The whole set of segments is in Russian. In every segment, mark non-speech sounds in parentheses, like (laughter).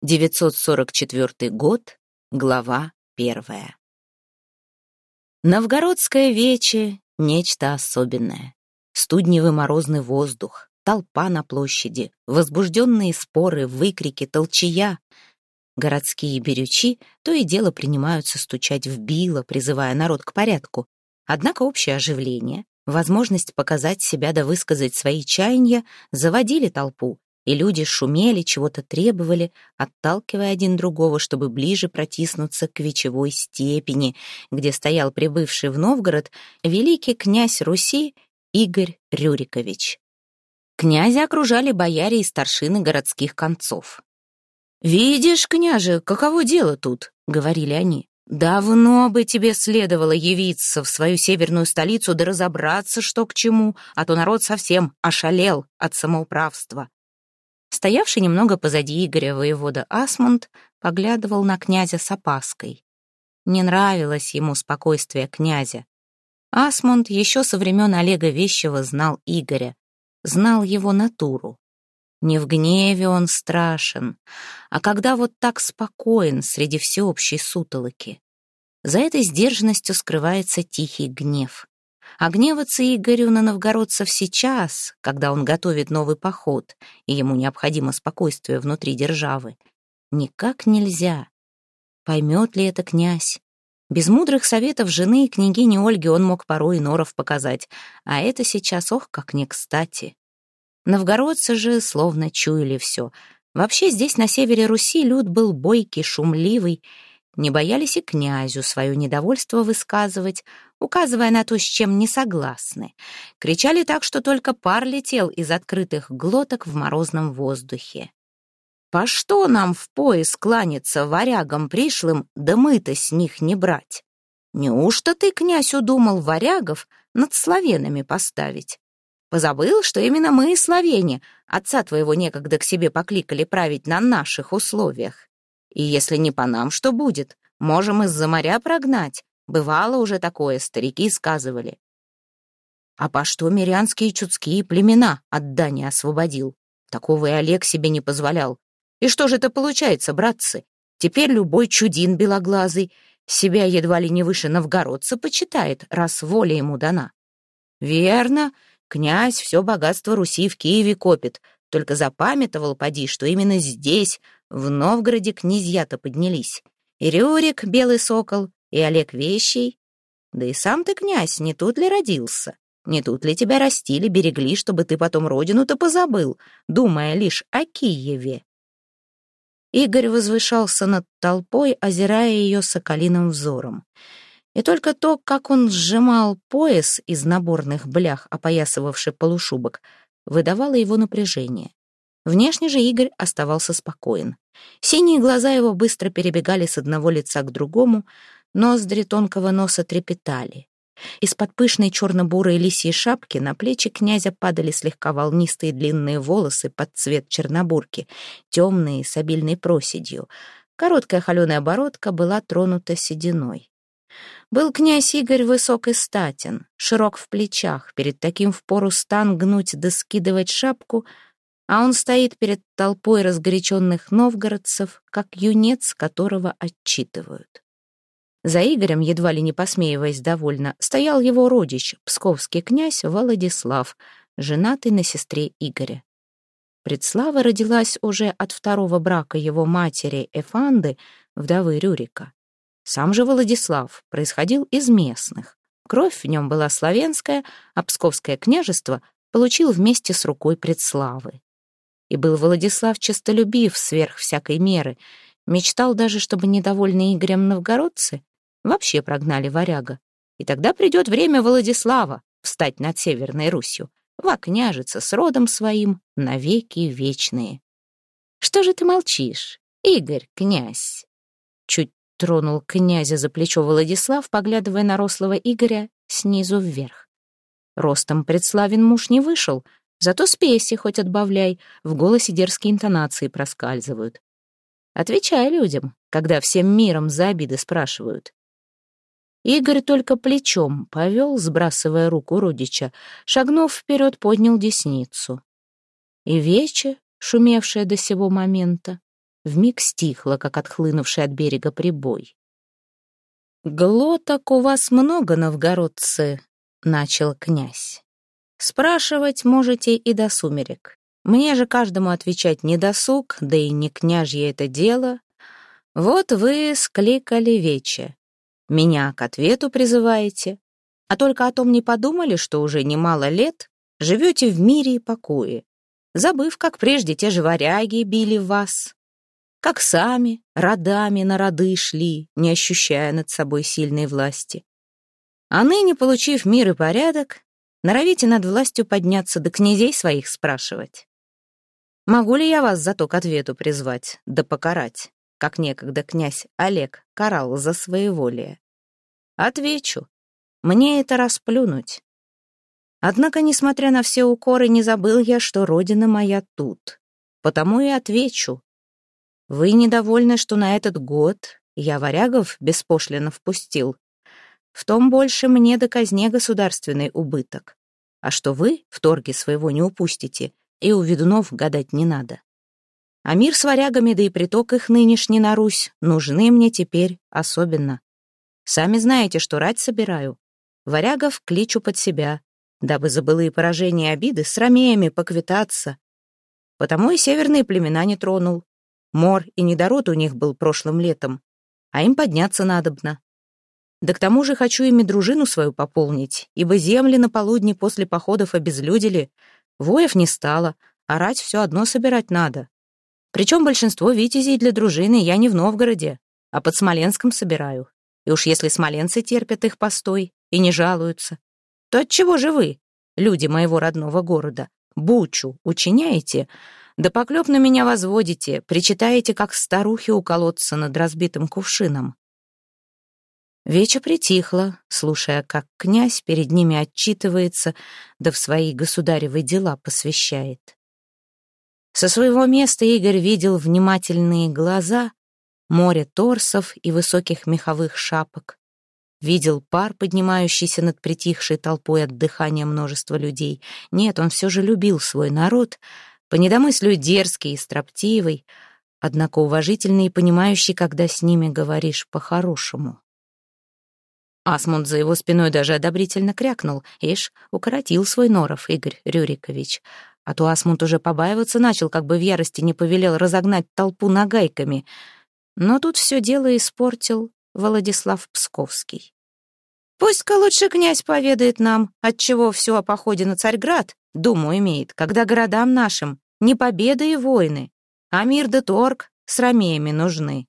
944 год, глава первая. Новгородское вече — нечто особенное. Студневый морозный воздух, толпа на площади, возбужденные споры, выкрики, толчая. Городские берючи то и дело принимаются стучать в било, призывая народ к порядку. Однако общее оживление, возможность показать себя да высказать свои чаяния заводили толпу, и люди шумели, чего-то требовали, отталкивая один другого, чтобы ближе протиснуться к вечевой степени, где стоял прибывший в Новгород великий князь Руси Игорь Рюрикович. Князя окружали бояре и старшины городских концов. «Видишь, княже, каково дело тут?» — говорили они. «Давно бы тебе следовало явиться в свою северную столицу да разобраться, что к чему, а то народ совсем ошалел от самоуправства. Стоявший немного позади Игоря воевода Асмунд поглядывал на князя с опаской. Не нравилось ему спокойствие князя. Асмунд еще со времен Олега Вещего знал Игоря, знал его натуру. Не в гневе он страшен, а когда вот так спокоен среди всеобщей сутолоки. За этой сдержанностью скрывается тихий гнев. А гневаться Игорю на новгородцев сейчас, когда он готовит новый поход, и ему необходимо спокойствие внутри державы, никак нельзя. Поймет ли это князь? Без мудрых советов жены и княгини Ольги он мог порой и норов показать, а это сейчас, ох, как не кстати. Новгородцы же словно чуяли все. Вообще здесь, на севере Руси, люд был бойкий, шумливый, не боялись и князю свое недовольство высказывать, указывая на то, с чем не согласны. Кричали так, что только пар летел из открытых глоток в морозном воздухе. «По что нам в пояс кланяться варягам пришлым, да мы-то с них не брать? Неужто ты, князь, удумал варягов над славянами поставить? Позабыл, что именно мы, славяне, отца твоего некогда к себе покликали править на наших условиях? И если не по нам, что будет? Можем из-за моря прогнать. Бывало уже такое, старики сказывали. А по что мирянские чудские племена от Дани освободил? Такого и Олег себе не позволял. И что же это получается, братцы? Теперь любой чудин белоглазый себя едва ли не выше новгородца почитает, раз воля ему дана. Верно, князь все богатство Руси в Киеве копит, только запамятовал, поди, что именно здесь, в Новгороде, князья-то поднялись. И Рюрик, Белый Сокол, и Олег Вещий. Да и сам ты, князь, не тут ли родился? Не тут ли тебя растили, берегли, чтобы ты потом родину-то позабыл, думая лишь о Киеве? Игорь возвышался над толпой, озирая ее соколиным взором. И только то, как он сжимал пояс из наборных блях, опоясывавший полушубок, выдавало его напряжение. Внешне же Игорь оставался спокоен. Синие глаза его быстро перебегали с одного лица к другому, ноздри тонкого носа трепетали. Из-под пышной черно-бурой лисьей шапки на плечи князя падали слегка волнистые длинные волосы под цвет чернобурки, темные, с обильной проседью. Короткая холеная бородка была тронута сединой. Был князь Игорь высок и статен, широк в плечах, перед таким впору стан гнуть да скидывать шапку, а он стоит перед толпой разгоряченных новгородцев, как юнец, которого отчитывают. За Игорем, едва ли не посмеиваясь довольно, стоял его родич, псковский князь Владислав, женатый на сестре Игоря. Предслава родилась уже от второго брака его матери Эфанды, вдовы Рюрика. Сам же Владислав происходил из местных. Кровь в нем была славянская, а Псковское княжество получил вместе с рукой предславы. И был Владислав честолюбив сверх всякой меры, мечтал даже, чтобы недовольные Игорем новгородцы вообще прогнали варяга. И тогда придет время Владислава встать над Северной Русью, во княжица с родом своим навеки вечные. Что же ты молчишь, Игорь, князь? Чуть Тронул князя за плечо Владислав, поглядывая на рослого Игоря снизу вверх. Ростом предславен муж не вышел, зато спеси хоть отбавляй, в голосе дерзкие интонации проскальзывают. Отвечай людям, когда всем миром за обиды спрашивают. Игорь только плечом повел, сбрасывая руку родича, шагнув вперед, поднял десницу. И вече, шумевшая до сего момента, вмиг стихла, как отхлынувший от берега прибой. «Глоток у вас много, новгородцы», — начал князь. «Спрашивать можете и до сумерек. Мне же каждому отвечать не досуг, да и не княжье это дело. Вот вы скликали вече. Меня к ответу призываете, а только о том не подумали, что уже немало лет живете в мире и покое, забыв, как прежде те же варяги били вас, как сами родами на роды шли, не ощущая над собой сильной власти. А ныне, получив мир и порядок, норовите над властью подняться, да князей своих спрашивать. Могу ли я вас зато к ответу призвать, да покарать, как некогда князь Олег карал за своеволие? Отвечу, мне это расплюнуть. Однако, несмотря на все укоры, не забыл я, что родина моя тут. Потому и отвечу, вы недовольны, что на этот год я варягов беспошлино впустил? В том больше мне до казне государственный убыток. А что вы в торге своего не упустите, и у ведунов гадать не надо. А мир с варягами, да и приток их нынешний на Русь, нужны мне теперь особенно. Сами знаете, что рать собираю. Варягов кличу под себя, дабы за былые поражения и обиды с ромеями поквитаться. Потому и северные племена не тронул, Мор и недород у них был прошлым летом, а им подняться надобно. Да к тому же хочу ими дружину свою пополнить, ибо земли на полудне после походов обезлюдили, воев не стало, а рать все одно собирать надо. Причем большинство витязей для дружины я не в Новгороде, а под Смоленском собираю. И уж если смоленцы терпят их постой и не жалуются, то отчего же вы, люди моего родного города, бучу учиняете, да поклеп на меня возводите, причитаете, как старухи у колодца над разбитым кувшином. Веча притихла, слушая, как князь перед ними отчитывается, да в свои государевы дела посвящает. Со своего места Игорь видел внимательные глаза, море торсов и высоких меховых шапок. Видел пар, поднимающийся над притихшей толпой от дыхания множества людей. Нет, он все же любил свой народ, по недомыслию дерзкий и строптивый, однако уважительный и понимающий, когда с ними говоришь по-хорошему. Асмунд за его спиной даже одобрительно крякнул. Ишь, укоротил свой норов Игорь Рюрикович. А то Асмунд уже побаиваться начал, как бы в ярости не повелел разогнать толпу нагайками. Но тут все дело испортил Владислав Псковский. «Пусть-ка лучше князь поведает нам, отчего все о походе на Царьград думу имеет, когда городам нашим не победы и войны, а мир да торг с ромеями нужны.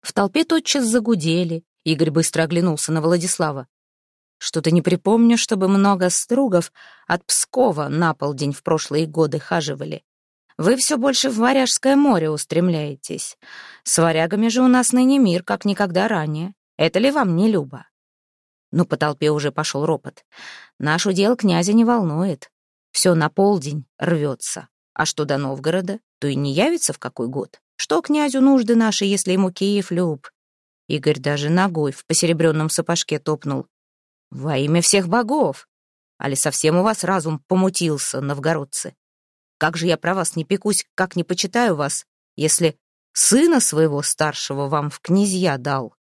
В толпе тотчас загудели. Игорь быстро оглянулся на Владислава. Что-то не припомню, чтобы много стругов от Пскова на полдень в прошлые годы хаживали. Вы все больше в Варяжское море устремляетесь. С варягами же у нас ныне мир, как никогда ранее. Это ли вам не любо? Ну, по толпе уже пошел ропот. Наш удел князя не волнует. Все на полдень рвется. А что до Новгорода, то и не явится в какой год. Что князю нужды наши, если ему Киев люб? Игорь даже ногой в посеребренном сапожке топнул. Во имя всех богов! Али совсем у вас разум помутился, новгородцы? Как же я про вас не пекусь, как не почитаю вас, если сына своего старшего вам в князья дал?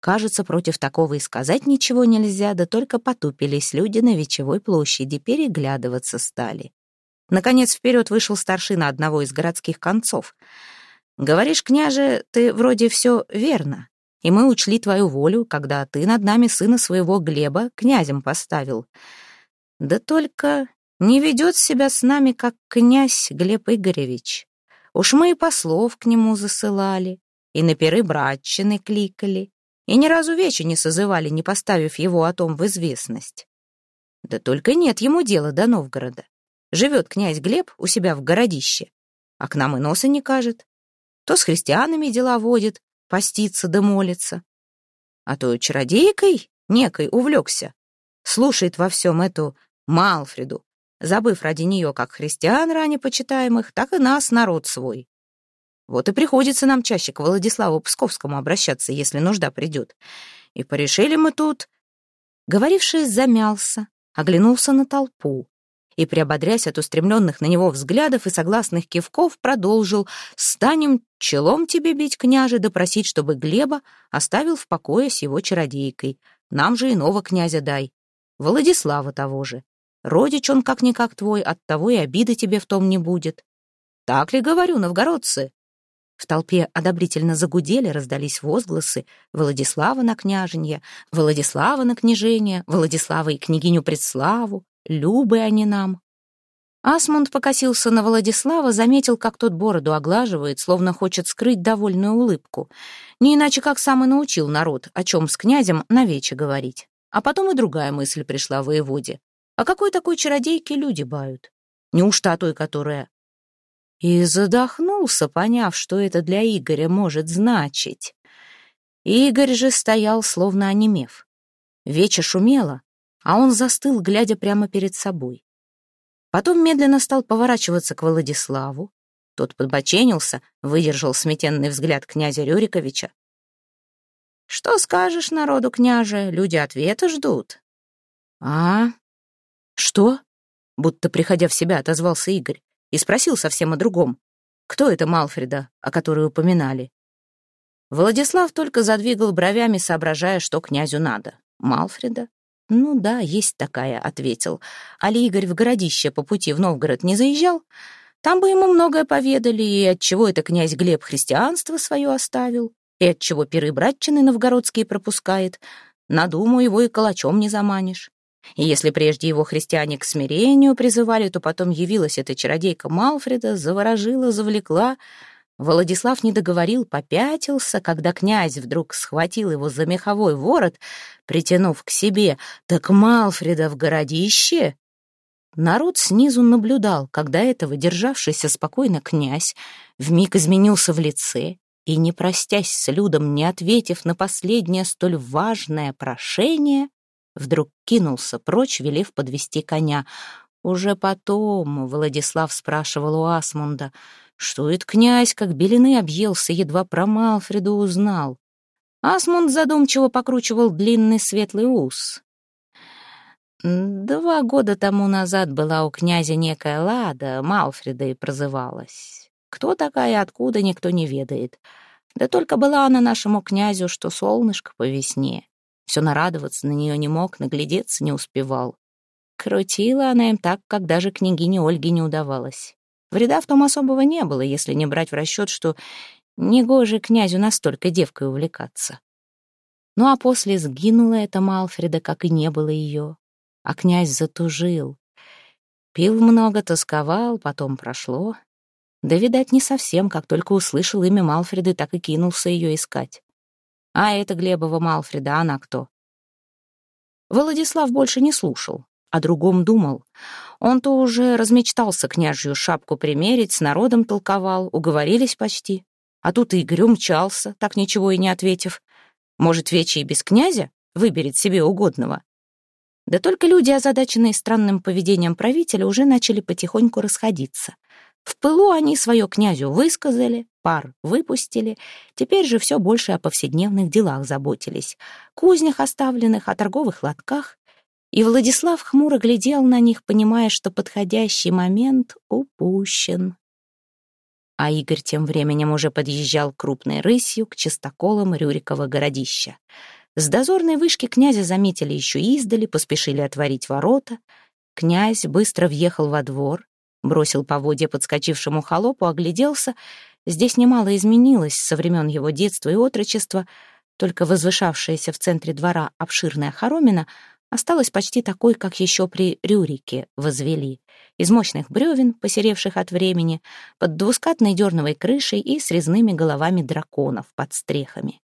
Кажется, против такого и сказать ничего нельзя, да только потупились люди на Вечевой площади, переглядываться стали. Наконец вперед вышел старшина одного из городских концов. «Говоришь, княже, ты вроде все верно, и мы учли твою волю, когда ты над нами сына своего Глеба князем поставил. Да только не ведет себя с нами, как князь Глеб Игоревич. Уж мы и послов к нему засылали, и на перы братчины кликали, и ни разу вечи не созывали, не поставив его о том в известность. Да только нет ему дела до Новгорода. Живет князь Глеб у себя в городище, а к нам и носа не кажет. То с христианами дела водит, постится да молится. А то чародейкой некой увлекся. Слушает во всем эту Малфреду, забыв ради нее как христиан ранее почитаемых, так и нас, народ свой. Вот и приходится нам чаще к Владиславу Псковскому обращаться, если нужда придет. И порешили мы тут...» Говоривший замялся, оглянулся на толпу. И, приободрясь от устремленных на него взглядов и согласных кивков, продолжил «Станем челом тебе бить, княже, да просить, чтобы Глеба оставил в покое с его чародейкой. Нам же иного князя дай. Владислава того же. Родич он как-никак твой, оттого и обиды тебе в том не будет. Так ли говорю, новгородцы?» В толпе одобрительно загудели, раздались возгласы Владислава на княженье, Владислава на княжение, Владислава и княгиню Предславу, Любы они нам. Асмунд покосился на Владислава, заметил, как тот бороду оглаживает, словно хочет скрыть довольную улыбку. Не иначе, как сам и научил народ, о чем с князем навече говорить. А потом и другая мысль пришла воеводе. А какой такой чародейке люди бают? Неужто о той, которая и задохнулся, поняв, что это для Игоря может значить. Игорь же стоял, словно онемев. Вече шумело, а он застыл, глядя прямо перед собой. Потом медленно стал поворачиваться к Владиславу. Тот подбоченился, выдержал сметенный взгляд князя Рюриковича. «Что скажешь народу, княже? Люди ответа ждут». «А? Что?» Будто приходя в себя, отозвался Игорь и спросил совсем о другом. Кто это Малфреда, о которой упоминали? Владислав только задвигал бровями, соображая, что князю надо. Малфреда? Ну да, есть такая, ответил. Али Игорь в городище по пути в Новгород не заезжал? Там бы ему многое поведали, и отчего это князь Глеб христианство свое оставил, и отчего пиры братчины новгородские пропускает. На думу его и калачом не заманишь. И если прежде его христиане к смирению призывали, то потом явилась эта чародейка Малфреда, заворожила, завлекла. Владислав не договорил, попятился, когда князь вдруг схватил его за меховой ворот, притянув к себе. «Так Малфреда в городище?» Народ снизу наблюдал, когда этого державшийся спокойно князь вмиг изменился в лице и, не простясь с Людом, не ответив на последнее столь важное прошение, Вдруг кинулся прочь, велев подвести коня. Уже потом Владислав спрашивал у Асмунда, что это князь, как белины объелся, едва про Малфреду узнал. Асмунд задумчиво покручивал длинный светлый ус. Два года тому назад была у князя некая Лада, Малфреда и прозывалась. Кто такая, откуда, никто не ведает. Да только была она нашему князю, что солнышко по весне. Все нарадоваться на нее не мог, наглядеться не успевал. Крутила она им так, как даже княгине Ольге не удавалось. Вреда в том особого не было, если не брать в расчет, что негоже князю настолько девкой увлекаться. Ну а после сгинула эта Малфреда, как и не было ее. А князь затужил. Пил много, тосковал, потом прошло. Да, видать, не совсем, как только услышал имя Малфреды, так и кинулся ее искать. А это Глебова Малфреда, она кто? Владислав больше не слушал, о другом думал. Он-то уже размечтался княжью шапку примерить, с народом толковал, уговорились почти. А тут Игорь умчался, так ничего и не ответив. Может, Вечи и без князя выберет себе угодного? Да только люди, озадаченные странным поведением правителя, уже начали потихоньку расходиться. В пылу они свое князю высказали, пар выпустили, теперь же все больше о повседневных делах заботились, кузнях оставленных, о торговых лотках. И Владислав хмуро глядел на них, понимая, что подходящий момент упущен. А Игорь тем временем уже подъезжал крупной рысью к чистоколам Рюрикова городища. С дозорной вышки князя заметили еще издали, поспешили отворить ворота. Князь быстро въехал во двор, бросил поводья подскочившему холопу, огляделся. Здесь немало изменилось со времен его детства и отрочества, только возвышавшаяся в центре двора обширная хоромина осталась почти такой, как еще при Рюрике возвели, из мощных бревен, посеревших от времени, под двускатной дерновой крышей и с резными головами драконов под стрехами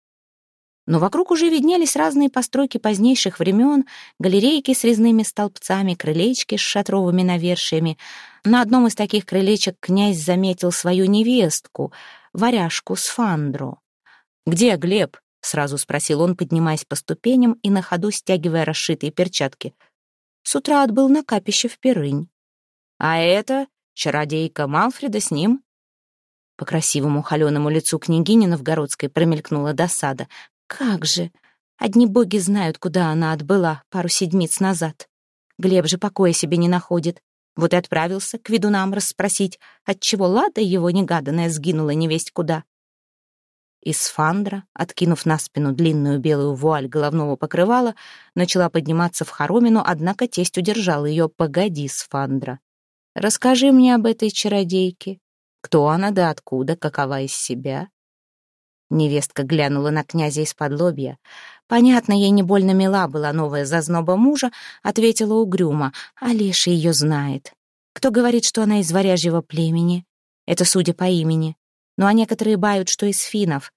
но вокруг уже виднелись разные постройки позднейших времен, галерейки с резными столбцами, крылечки с шатровыми навершиями. На одном из таких крылечек князь заметил свою невестку, варяжку Сфандру. «Где Глеб?» — сразу спросил он, поднимаясь по ступеням и на ходу стягивая расшитые перчатки. С утра отбыл на капище в Перынь. «А это чародейка Малфреда с ним?» По красивому холеному лицу княгини Новгородской промелькнула досада. Как же! Одни боги знают, куда она отбыла пару седмиц назад. Глеб же покоя себе не находит. Вот и отправился к ведунам расспросить, отчего Лада его негаданная сгинула невесть куда. И Сфандра, откинув на спину длинную белую вуаль головного покрывала, начала подниматься в хоромину, однако тесть удержал ее. «Погоди, Сфандра, расскажи мне об этой чародейке. Кто она да откуда, какова из себя?» Невестка глянула на князя из-под лобья. Понятно, ей не больно мила была новая зазноба мужа, ответила угрюмо. А Леша ее знает. Кто говорит, что она из варяжьего племени? Это судя по имени ну а некоторые бают, что из финнов.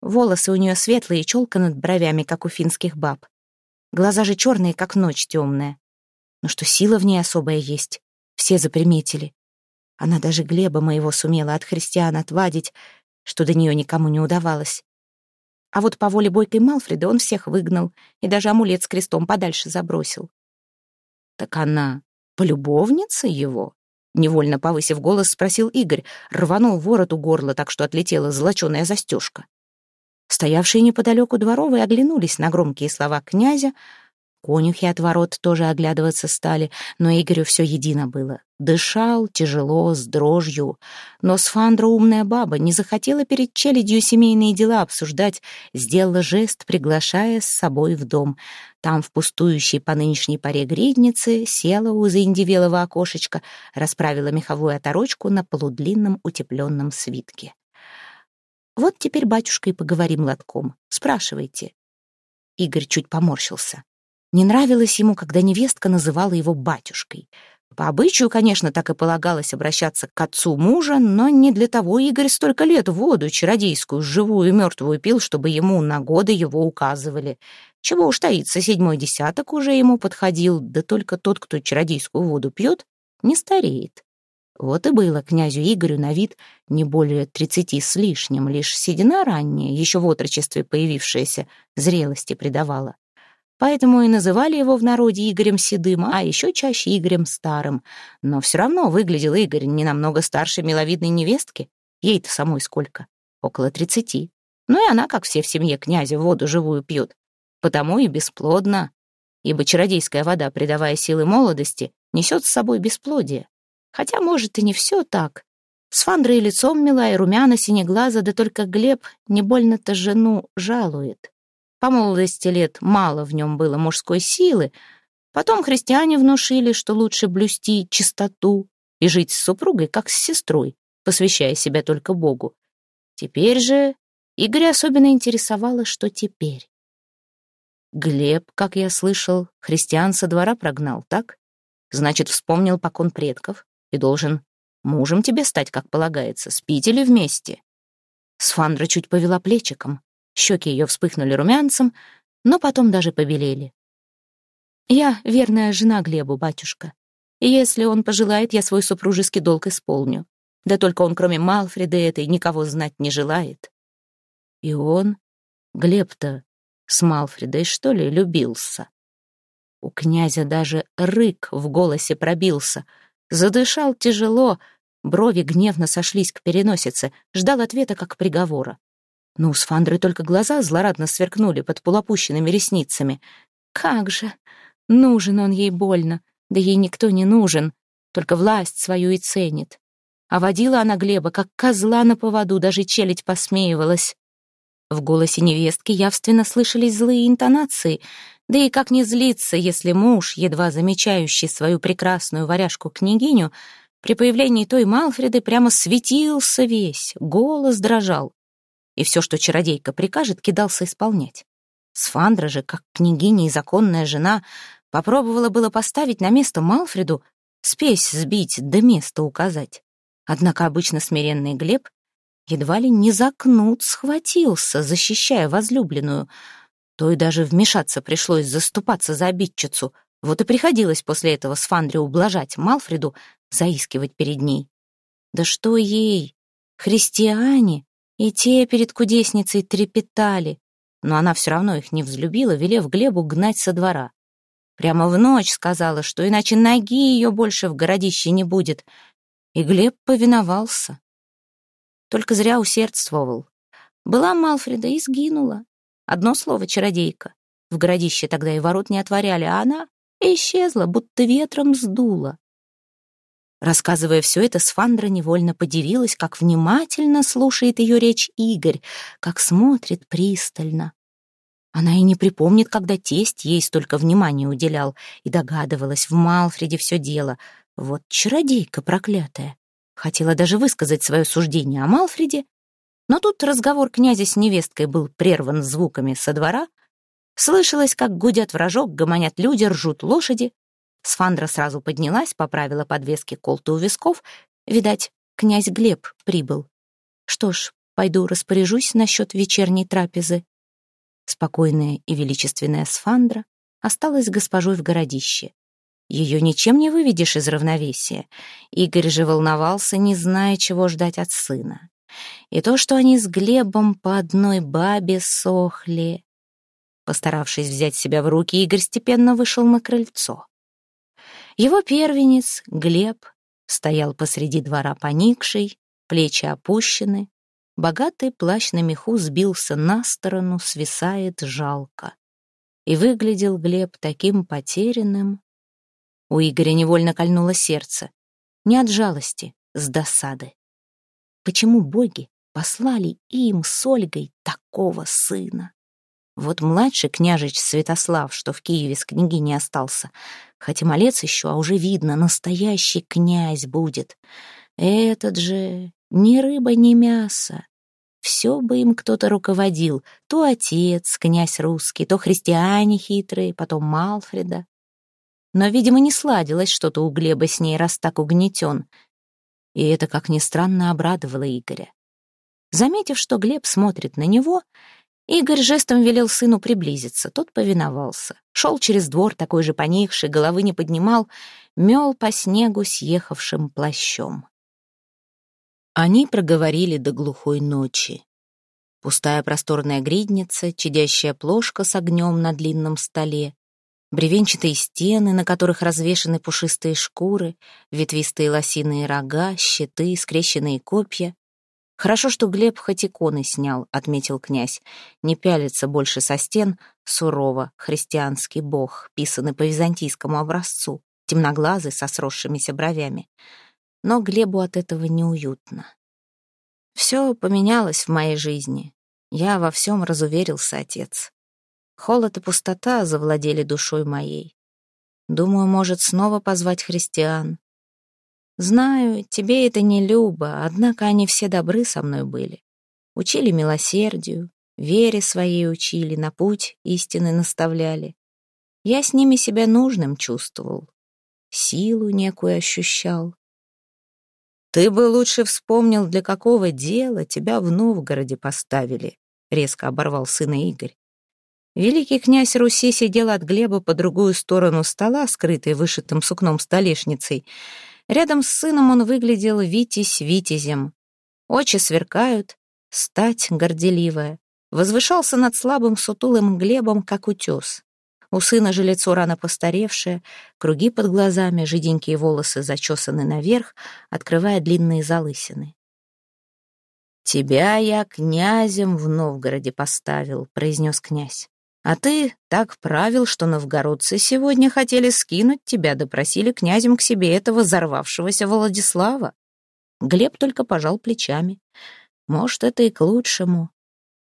Волосы у нее светлые, челка над бровями, как у финских баб. Глаза же черные, как ночь темная. Но что сила в ней особая есть, все заприметили. Она даже Глеба моего сумела от христиан отвадить, что до нее никому не удавалось. А вот по воле бойкой Малфреда он всех выгнал и даже амулет с крестом подальше забросил. Так она полюбовница его? Невольно повысив голос, спросил Игорь, рванул ворот у горла, так что отлетела золоченая застежка. Стоявшие неподалеку дворовые оглянулись на громкие слова князя, Конюхи от ворот тоже оглядываться стали, но Игорю все едино было. Дышал тяжело, с дрожью. Но Сфандра, умная баба, не захотела перед челядью семейные дела обсуждать, сделала жест, приглашая с собой в дом. Там, в пустующей по нынешней паре гриднице, села у заиндивелого окошечка, расправила меховую оторочку на полудлинном утепленном свитке. «Вот теперь, батюшка, и поговорим лотком. Спрашивайте». Игорь чуть поморщился. Не нравилось ему, когда невестка называла его батюшкой. По обычаю, конечно, так и полагалось обращаться к отцу мужа, но не для того Игорь столько лет воду чародейскую, живую и мертвую пил, чтобы ему на годы его указывали. Чего уж таится, седьмой десяток уже ему подходил, да только тот, кто чародейскую воду пьет, не стареет. Вот и было князю Игорю на вид не более тридцати с лишним, лишь седина ранняя, еще в отрочестве появившаяся, зрелости придавала. Поэтому и называли его в народе Игорем Седым, а еще чаще Игорем Старым. Но все равно выглядел Игорь не намного старше миловидной невестки. Ей-то самой сколько? Около тридцати. Ну и она, как все в семье князя, воду живую пьет. Потому и бесплодна. Ибо чародейская вода, придавая силы молодости, несет с собой бесплодие. Хотя, может, и не все так. С Фандрой лицом мила и румяна синеглаза, да только Глеб не больно-то жену жалует. По молодости лет мало в нем было мужской силы. Потом христиане внушили, что лучше блюсти чистоту и жить с супругой, как с сестрой, посвящая себя только Богу. Теперь же Игоря особенно интересовало, что теперь. Глеб, как я слышал, христиан со двора прогнал, так? Значит, вспомнил покон предков и должен мужем тебе стать, как полагается. Спите ли вместе? Сфандра чуть повела плечиком. Щеки ее вспыхнули румянцем, но потом даже побелели. «Я верная жена Глебу, батюшка. Если он пожелает, я свой супружеский долг исполню. Да только он, кроме Малфреда этой, никого знать не желает». И он, Глеб-то, с Малфредой, что ли, любился? У князя даже рык в голосе пробился. Задышал тяжело, брови гневно сошлись к переносице, ждал ответа как приговора. Но у Сфандры только глаза злорадно сверкнули под полуопущенными ресницами. Как же! Нужен он ей больно, да ей никто не нужен, только власть свою и ценит. А водила она Глеба, как козла на поводу, даже челядь посмеивалась. В голосе невестки явственно слышались злые интонации, да и как не злиться, если муж, едва замечающий свою прекрасную варяжку-княгиню, при появлении той Малфреды прямо светился весь, голос дрожал и все, что чародейка прикажет, кидался исполнять. Сфандра же, как княгиня и законная жена, попробовала было поставить на место Малфреду, спесь сбить да место указать. Однако обычно смиренный Глеб едва ли не за кнут схватился, защищая возлюбленную. То и даже вмешаться пришлось, заступаться за обидчицу. Вот и приходилось после этого с Фандре ублажать Малфреду, заискивать перед ней. Да что ей, христиане, и те перед кудесницей трепетали, но она все равно их не взлюбила, велев Глебу гнать со двора. Прямо в ночь сказала, что иначе ноги ее больше в городище не будет. И Глеб повиновался. Только зря усердствовал. Была Малфреда и сгинула. Одно слово «чародейка». В городище тогда и ворот не отворяли, а она исчезла, будто ветром сдула. Рассказывая все это, Сфандра невольно подивилась, как внимательно слушает ее речь Игорь, как смотрит пристально. Она и не припомнит, когда тесть ей столько внимания уделял, и догадывалась, в Малфреде все дело. Вот чародейка проклятая. Хотела даже высказать свое суждение о Малфреде, но тут разговор князя с невесткой был прерван звуками со двора. Слышалось, как гудят вражок, гомонят люди, ржут лошади. Сфандра сразу поднялась, поправила подвески колту у висков. Видать, князь Глеб прибыл. Что ж, пойду распоряжусь насчет вечерней трапезы. Спокойная и величественная Сфандра осталась госпожой в городище. Ее ничем не выведешь из равновесия. Игорь же волновался, не зная, чего ждать от сына. И то, что они с Глебом по одной бабе сохли. Постаравшись взять себя в руки, Игорь степенно вышел на крыльцо. Его первенец, Глеб, стоял посреди двора поникший, плечи опущены, богатый плащ на меху сбился на сторону, свисает жалко. И выглядел Глеб таким потерянным. У Игоря невольно кольнуло сердце. Не от жалости, с досады. Почему боги послали им с Ольгой такого сына? Вот младший княжич Святослав, что в Киеве с княгиней остался, хоть и малец еще, а уже видно, настоящий князь будет. Этот же ни рыба, ни мясо. Все бы им кто-то руководил. То отец, князь русский, то христиане хитрые, потом Малфреда. Но, видимо, не сладилось что-то у Глеба с ней, раз так угнетен и это, как ни странно, обрадовало Игоря. Заметив, что Глеб смотрит на него, Игорь жестом велел сыну приблизиться. Тот повиновался. Шел через двор, такой же поникший, головы не поднимал, мел по снегу съехавшим плащом. Они проговорили до глухой ночи. Пустая просторная гридница, чадящая плошка с огнем на длинном столе, бревенчатые стены, на которых развешаны пушистые шкуры, ветвистые лосиные рога, щиты, скрещенные копья. «Хорошо, что Глеб хоть иконы снял», — отметил князь. «Не пялится больше со стен, сурово, христианский бог, писанный по византийскому образцу, темноглазый, со сросшимися бровями. Но Глебу от этого неуютно. Все поменялось в моей жизни. Я во всем разуверился, отец. Холод и пустота завладели душой моей. Думаю, может снова позвать христиан. Знаю, тебе это не любо, однако они все добры со мной были. Учили милосердию, вере своей учили, на путь истины наставляли. Я с ними себя нужным чувствовал, силу некую ощущал. Ты бы лучше вспомнил, для какого дела тебя в Новгороде поставили, резко оборвал сына Игорь. Великий князь Руси сидел от Глеба по другую сторону стола, скрытой вышитым сукном столешницей. Рядом с сыном он выглядел витязь витязем. Очи сверкают, стать горделивая. Возвышался над слабым сутулым Глебом, как утес. У сына же лицо рано постаревшее, круги под глазами, жиденькие волосы зачесаны наверх, открывая длинные залысины. «Тебя я князем в Новгороде поставил», — произнес князь. А ты так правил, что новгородцы сегодня хотели скинуть тебя, допросили князем к себе этого взорвавшегося Владислава. Глеб только пожал плечами. Может, это и к лучшему.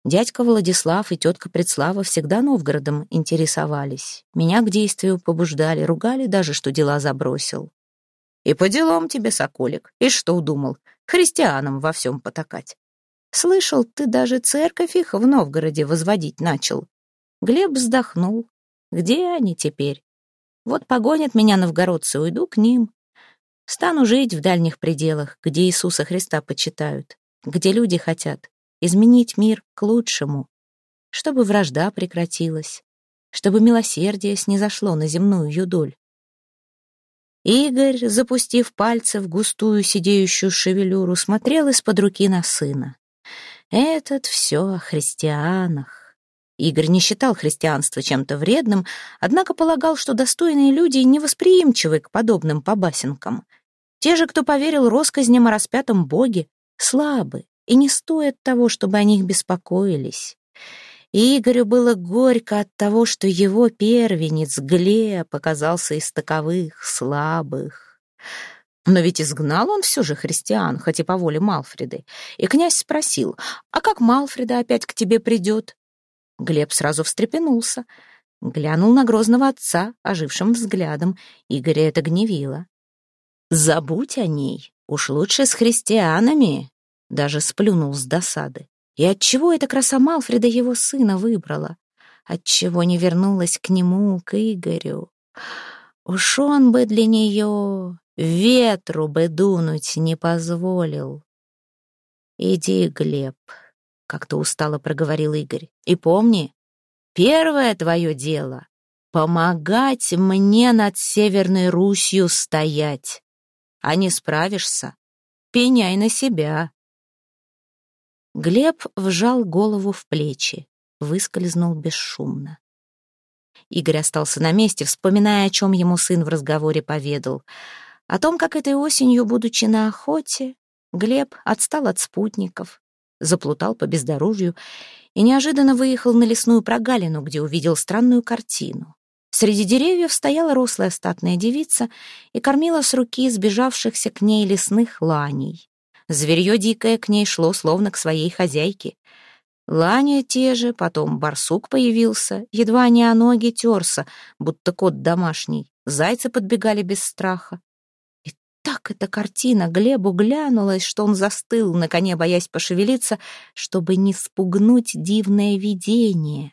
Дядька Владислав и тетка Предслава всегда Новгородом интересовались. Меня к действию побуждали, ругали даже, что дела забросил. И по делам тебе, соколик. И что удумал? Христианам во всем потакать. Слышал, ты даже церковь их в Новгороде возводить начал. Глеб вздохнул. Где они теперь? Вот погонят меня новгородцы, уйду к ним. Стану жить в дальних пределах, где Иисуса Христа почитают, где люди хотят изменить мир к лучшему, чтобы вражда прекратилась, чтобы милосердие снизошло на земную юдоль. Игорь, запустив пальцы в густую сидеющую шевелюру, смотрел из-под руки на сына. Этот все о христианах. Игорь не считал христианство чем-то вредным, однако полагал, что достойные люди невосприимчивы к подобным побасенкам. Те же, кто поверил россказням о распятом Боге, слабы и не стоят того, чтобы о них беспокоились. И Игорю было горько от того, что его первенец Глеб оказался из таковых слабых. Но ведь изгнал он все же христиан, хоть и по воле Малфреды. И князь спросил, а как Малфреда опять к тебе придет? Глеб сразу встрепенулся, глянул на грозного отца ожившим взглядом. Игоря это гневило. «Забудь о ней, уж лучше с христианами!» Даже сплюнул с досады. И отчего эта краса Малфреда его сына выбрала? Отчего не вернулась к нему, к Игорю? Уж он бы для нее ветру бы дунуть не позволил. «Иди, Глеб», — как-то устало проговорил Игорь, — «и помни, первое твое дело — помогать мне над Северной Русью стоять. А не справишься, пеняй на себя». Глеб вжал голову в плечи, выскользнул бесшумно. Игорь остался на месте, вспоминая, о чем ему сын в разговоре поведал. О том, как этой осенью, будучи на охоте, Глеб отстал от спутников, заплутал по бездорожью и неожиданно выехал на лесную прогалину, где увидел странную картину. Среди деревьев стояла рослая статная девица и кормила с руки сбежавшихся к ней лесных ланей. Зверье дикое к ней шло, словно к своей хозяйке. Ланя те же, потом барсук появился, едва не о ноги терся, будто кот домашний. Зайцы подбегали без страха. Так эта картина Глебу глянулась, что он застыл, на коне боясь пошевелиться, чтобы не спугнуть дивное видение.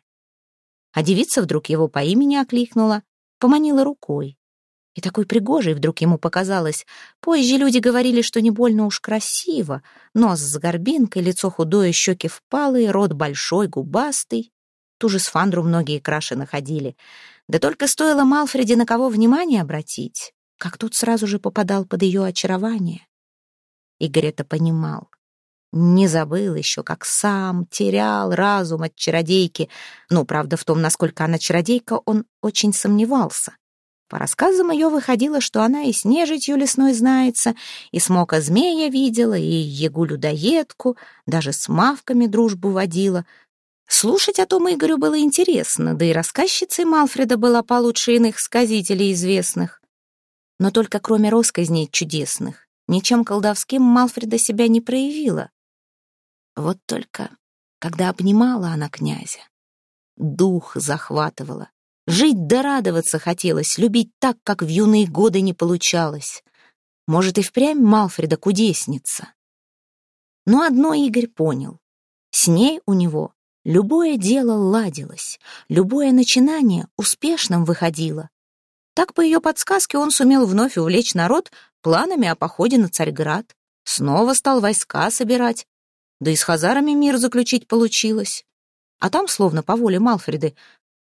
А девица вдруг его по имени окликнула, поманила рукой. И такой пригожей вдруг ему показалось. Позже люди говорили, что не больно уж красиво. Нос с горбинкой, лицо худое, щеки впалые, рот большой, губастый. Ту же сфандру многие краши находили. Да только стоило Малфреде на кого внимание обратить, как тут сразу же попадал под ее очарование. Игорь это понимал. Не забыл еще, как сам терял разум от чародейки. Ну, правда, в том, насколько она чародейка, он очень сомневался. По рассказам ее выходило, что она и с нежитью лесной знается, и смока змея видела, и ягу-людоедку, даже с мавками дружбу водила. Слушать о том Игорю было интересно, да и рассказчицей Малфреда была получше иных сказителей известных. Но только кроме росказней чудесных, ничем колдовским Малфреда себя не проявила. Вот только, когда обнимала она князя, дух захватывала, Жить да радоваться хотелось, любить так, как в юные годы не получалось. Может, и впрямь Малфреда кудесница. Но одно Игорь понял. С ней у него любое дело ладилось, любое начинание успешным выходило. Так, по ее подсказке, он сумел вновь увлечь народ планами о походе на Царьград, снова стал войска собирать, да и с хазарами мир заключить получилось. А там, словно по воле Малфреды,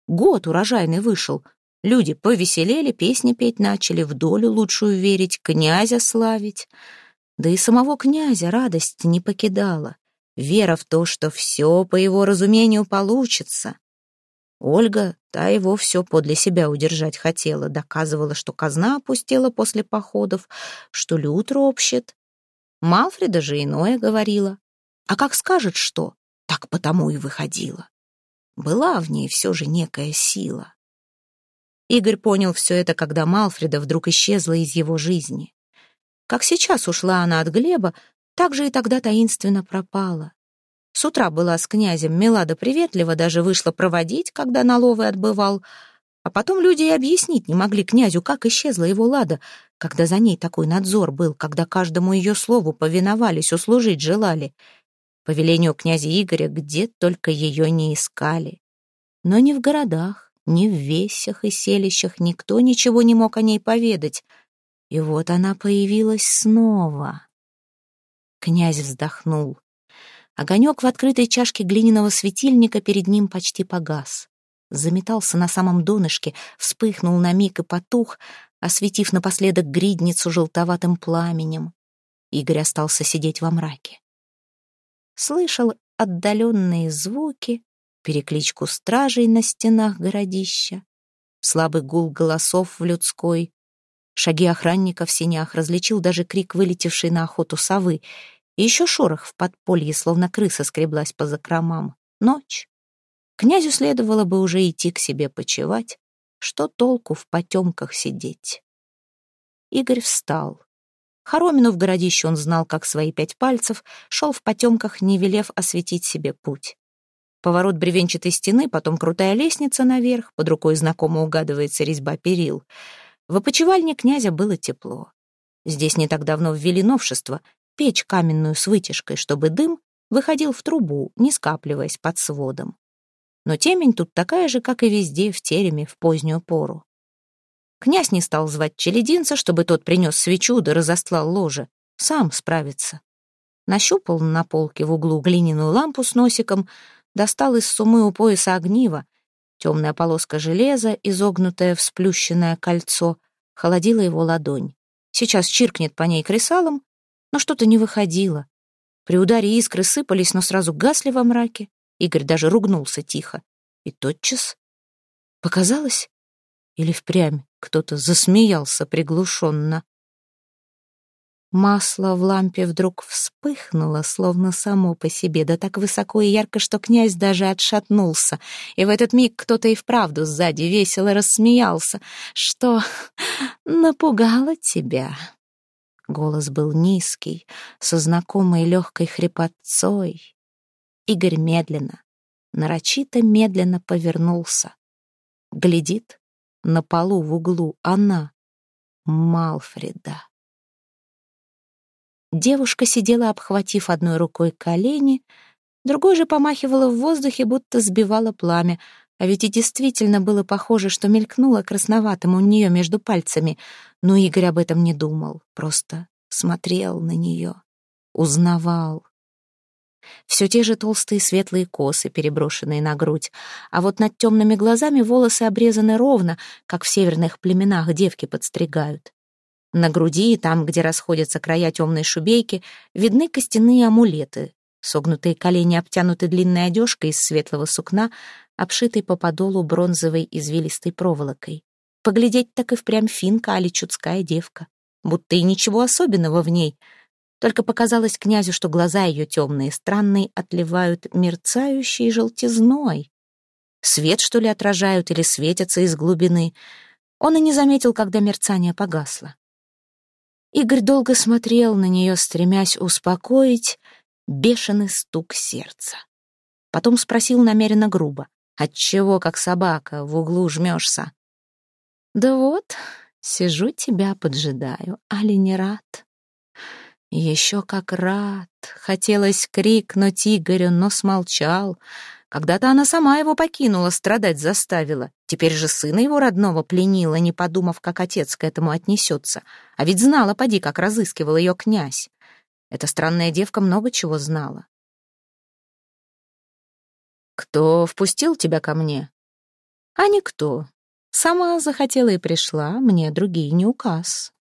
Год урожайный вышел. Люди повеселели, песни петь начали, в долю лучшую верить, князя славить. Да и самого князя радость не покидала. Вера в то, что все по его разумению получится. Ольга, та его все подле себя удержать хотела, доказывала, что казна опустела после походов, что люд ропщет. Малфреда же иное говорила. А как скажет что, так потому и выходила. Была в ней все же некая сила. Игорь понял все это, когда Малфреда вдруг исчезла из его жизни. Как сейчас ушла она от Глеба, так же и тогда таинственно пропала. С утра была с князем, Мелада приветливо даже вышла проводить, когда наловый отбывал, а потом люди и объяснить не могли князю, как исчезла его Лада, когда за ней такой надзор был, когда каждому ее слову повиновались, услужить желали — по велению князя Игоря, где только ее не искали. Но ни в городах, ни в весях и селищах никто ничего не мог о ней поведать. И вот она появилась снова. Князь вздохнул. Огонек в открытой чашке глиняного светильника перед ним почти погас. Заметался на самом донышке, вспыхнул на миг и потух, осветив напоследок гридницу желтоватым пламенем. Игорь остался сидеть во мраке слышал отдаленные звуки, перекличку стражей на стенах городища, слабый гул голосов в людской, шаги охранника в синях, различил даже крик вылетевшей на охоту совы, еще шорох в подполье, словно крыса скреблась по закромам. Ночь. Князю следовало бы уже идти к себе почевать, что толку в потемках сидеть. Игорь встал. Хоромину в городище он знал, как свои пять пальцев, шел в потемках, не велев осветить себе путь. Поворот бревенчатой стены, потом крутая лестница наверх, под рукой знакомо угадывается резьба перил. В опочивальне князя было тепло. Здесь не так давно ввели новшество — печь каменную с вытяжкой, чтобы дым выходил в трубу, не скапливаясь под сводом. Но темень тут такая же, как и везде в тереме в позднюю пору. Князь не стал звать челединца, чтобы тот принес свечу да разостлал ложе. Сам справится. Нащупал на полке в углу глиняную лампу с носиком, достал из сумы у пояса огнива. Темная полоска железа, изогнутое в кольцо, холодила его ладонь. Сейчас чиркнет по ней кресалом, но что-то не выходило. При ударе искры сыпались, но сразу гасли во мраке. Игорь даже ругнулся тихо. И тотчас показалось, или впрямь кто-то засмеялся приглушенно. Масло в лампе вдруг вспыхнуло, словно само по себе, да так высоко и ярко, что князь даже отшатнулся. И в этот миг кто-то и вправду сзади весело рассмеялся. «Что, (laughs) напугало тебя?» Голос был низкий, со знакомой легкой хрипотцой. Игорь медленно, нарочито медленно повернулся. Глядит, на полу в углу она, Малфреда. Девушка сидела, обхватив одной рукой колени, другой же помахивала в воздухе, будто сбивала пламя, а ведь и действительно было похоже, что мелькнуло красноватым у нее между пальцами, но Игорь об этом не думал, просто смотрел на нее, узнавал. Все те же толстые светлые косы, переброшенные на грудь, а вот над темными глазами волосы обрезаны ровно, как в северных племенах девки подстригают. На груди, там, где расходятся края темной шубейки, видны костяные амулеты. Согнутые колени обтянуты длинной одежкой из светлого сукна, обшитой по подолу бронзовой извилистой проволокой. Поглядеть так и впрямь финка, али чудская девка. Будто и ничего особенного в ней — только показалось князю, что глаза ее темные, странные, отливают мерцающей желтизной. Свет, что ли, отражают или светятся из глубины. Он и не заметил, когда мерцание погасло. Игорь долго смотрел на нее, стремясь успокоить бешеный стук сердца. Потом спросил намеренно грубо, «Отчего, как собака, в углу жмешься?» «Да вот, сижу тебя поджидаю, али не рад?» Еще как рад. Хотелось крикнуть Игорю, но смолчал. Когда-то она сама его покинула, страдать заставила. Теперь же сына его родного пленила, не подумав, как отец к этому отнесется. А ведь знала, поди, как разыскивал ее князь. Эта странная девка много чего знала. «Кто впустил тебя ко мне?» «А никто. Сама захотела и пришла, мне другие не указ».